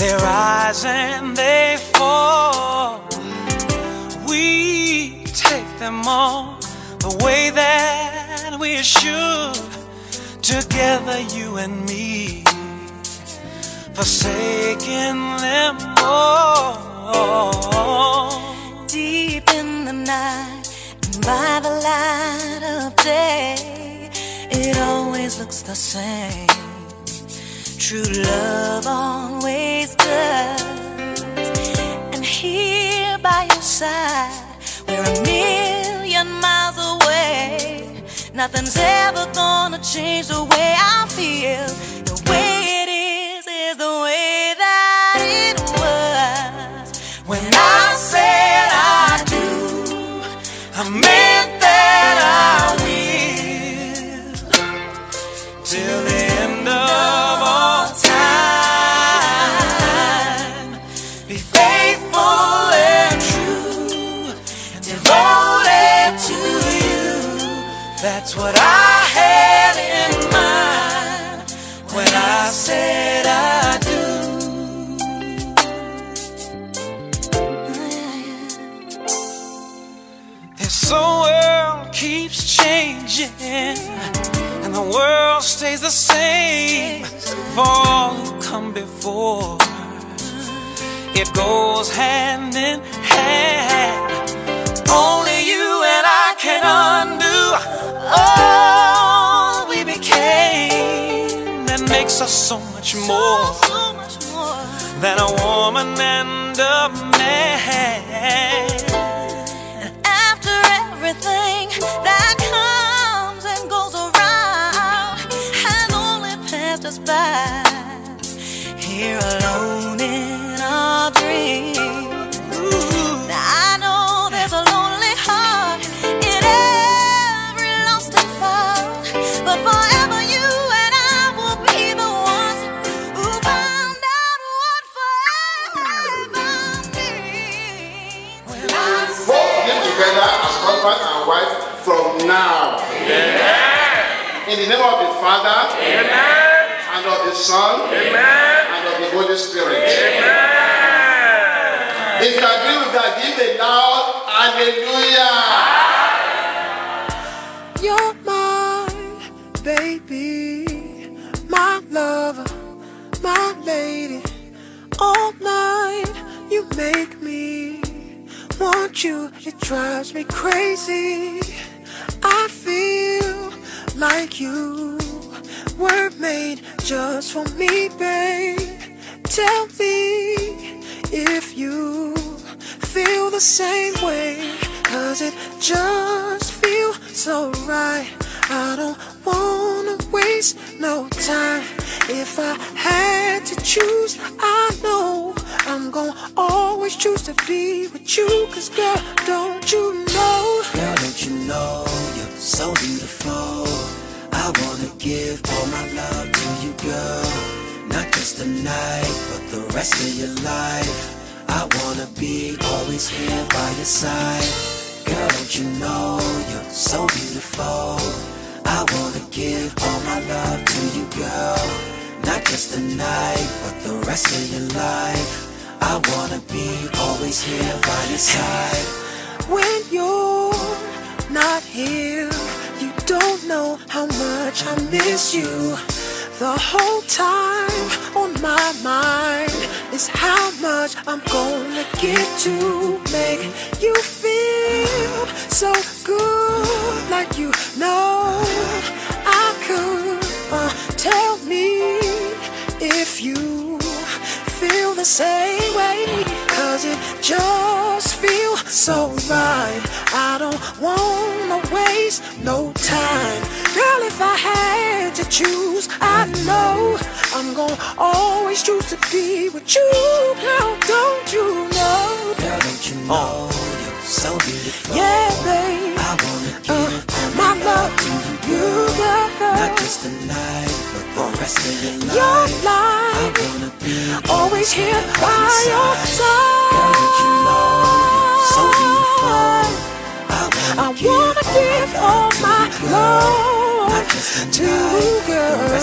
They rise and they fall. We take them on the way that we should. Together, you and me, forsaking them all. Deep in the night, and by the light of day, it always looks the same. True love always does. And here by your side, we're a million miles away. Nothing's ever gonna change the way I feel. The way it is is the way makes us so much more than a woman and a man. After everything that comes and goes around has only passed us by, here alone in our dreams. In the name of the Father, and of the Son, and of the Holy Spirit. Amen. If you agree with that, give a loud hallelujah. You're my baby, my lover, my lady. All night you make me want you. It drives me crazy. Like you were made just for me, babe. Tell me if you feel the same way. Cause it just feels so right. I don't wanna waste no time. If I had to choose, I know I'm gonna always choose to be with you. Cause girl, don't you know? Girl, don't you know you're so beautiful? I wanna give all my love to you, girl. Not just tonight, but the rest of your life. I wanna be always here by your side. Girl, don't you know you're so beautiful? I wanna give all my love to you, girl. Not just tonight, but the rest of your life. I wanna be always here by your side. When you're not here, know how much I miss you. The whole time on my mind is how much I'm gonna get to make you feel so good, like you know I could. Uh, tell me if you feel the same way, cause it just feels so right. I don't wanna waste no time. Girl, if I had to choose, I know I'm gonna always choose to be with you. Girl, don't you know? Girl, don't you know oh. you're so beautiful? Yeah, babe. I wanna give uh, my love to you, girl. girl. Not just tonight, but the rest of your life. Your life. I wanna be always here by your side. Girl, don't you know you're so beautiful? I wanna give all my love to you, girl.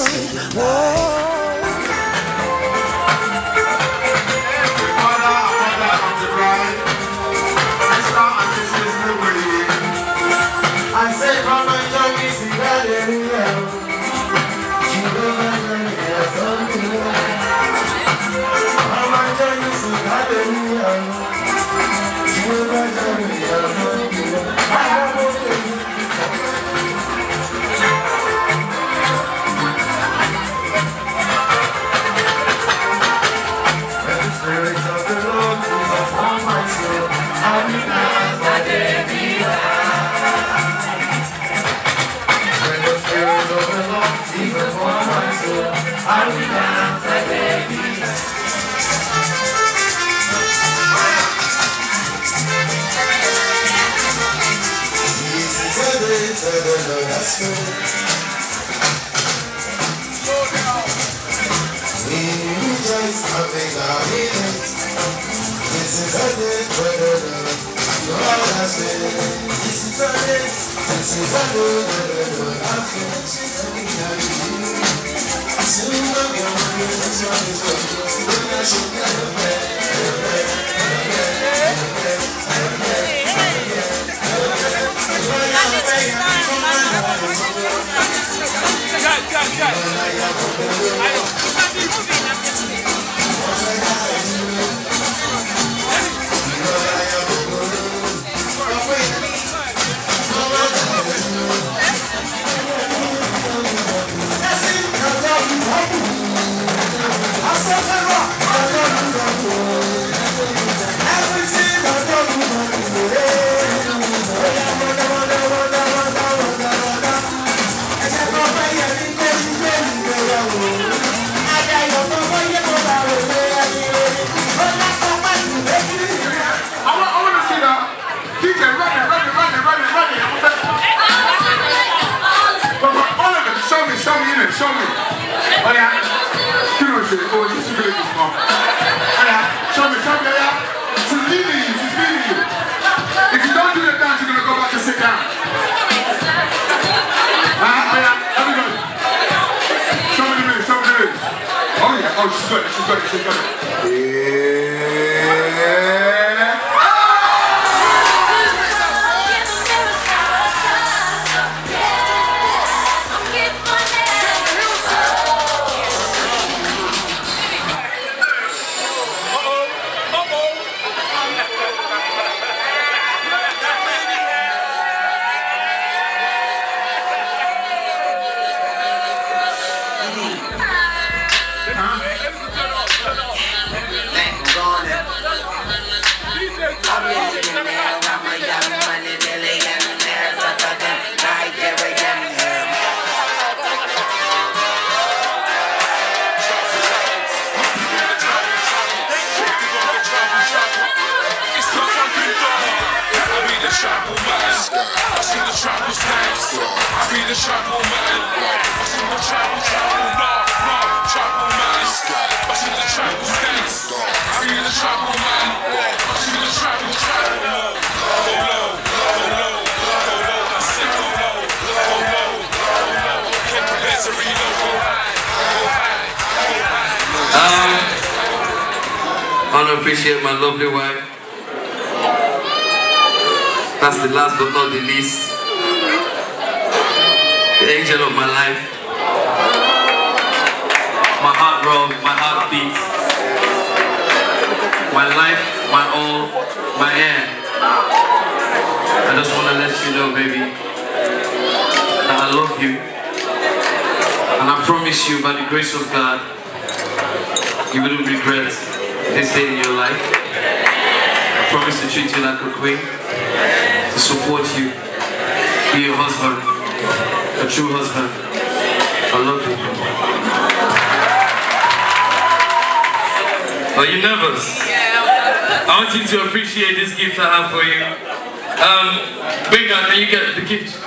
oh, you got it, you got it. Yeah. I want to appreciate my lovely wife. That's the last but not the least. The angel of my life. My heart rubs, my heart beats. My life, my all, my air. I just want to let you know, baby, that I love you. And I promise you, by the grace of God, you will regret this day in your life. I promise to treat you like a queen, to support you, be your husband, a true husband. I love you. Are you nervous? I want you to appreciate this gift I have for you. Um, can you get the gift?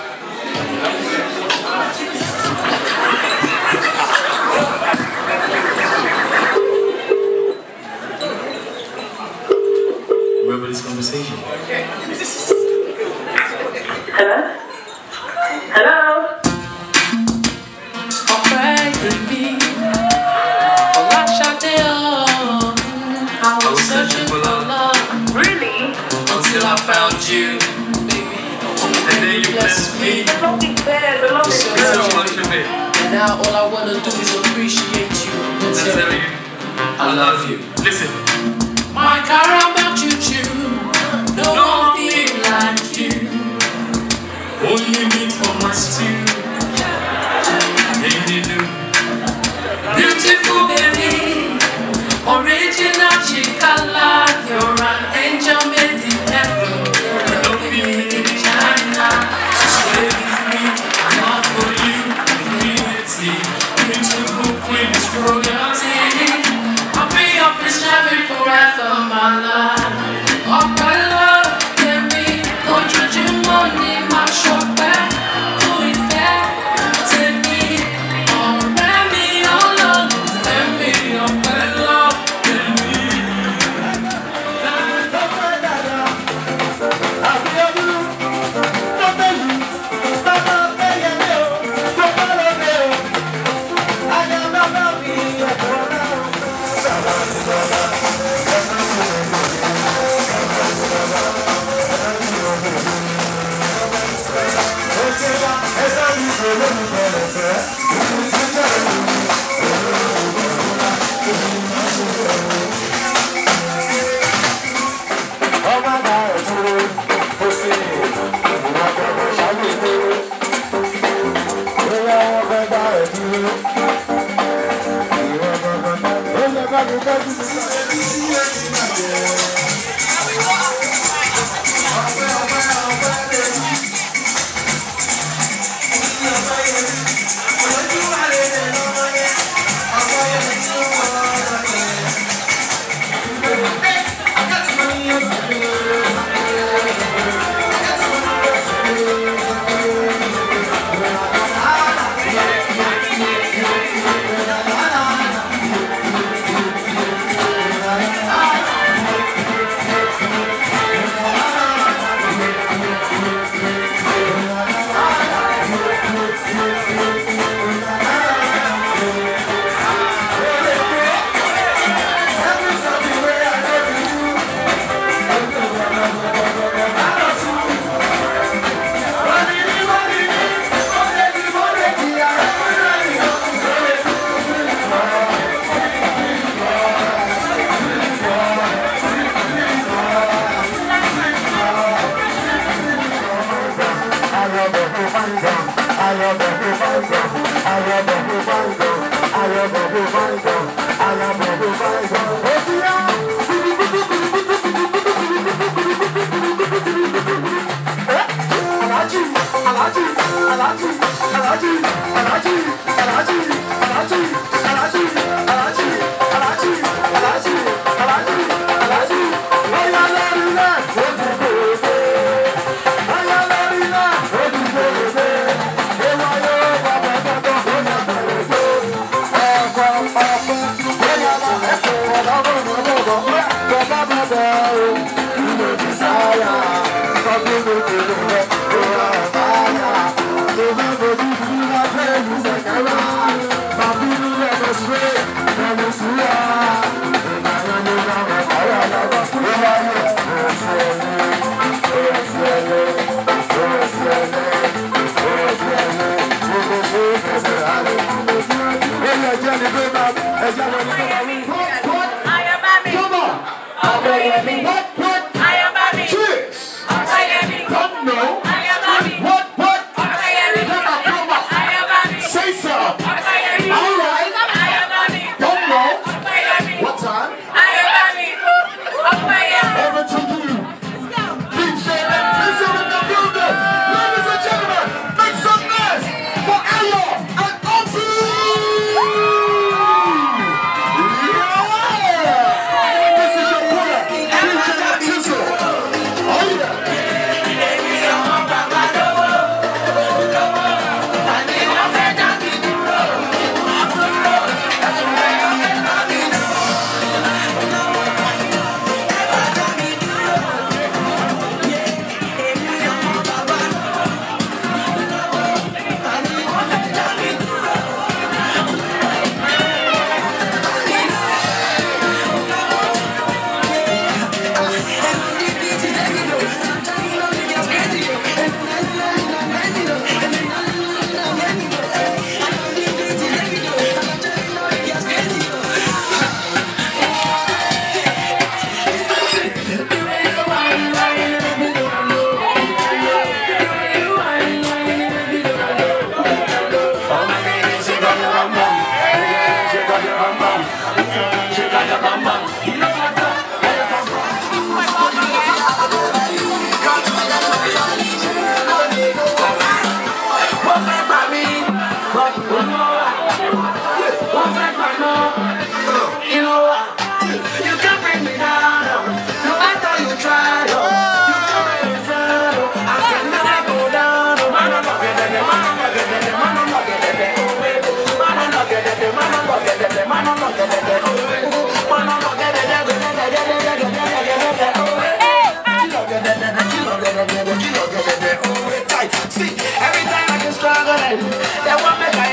Hello? Hello? ọpẹ́ tèmi ọláṣadé ọ̀hún I was searching for love Really? until I found you baby And then you blessed me. The love is there, the love is So there. So much of it. and now all I wanna do is appreciate you and To tell tell you you, I love you. Listen. my caramel choo-choo one be like you. Only meat for my stew. Beautiful baby. Original chikala Straight, That one make I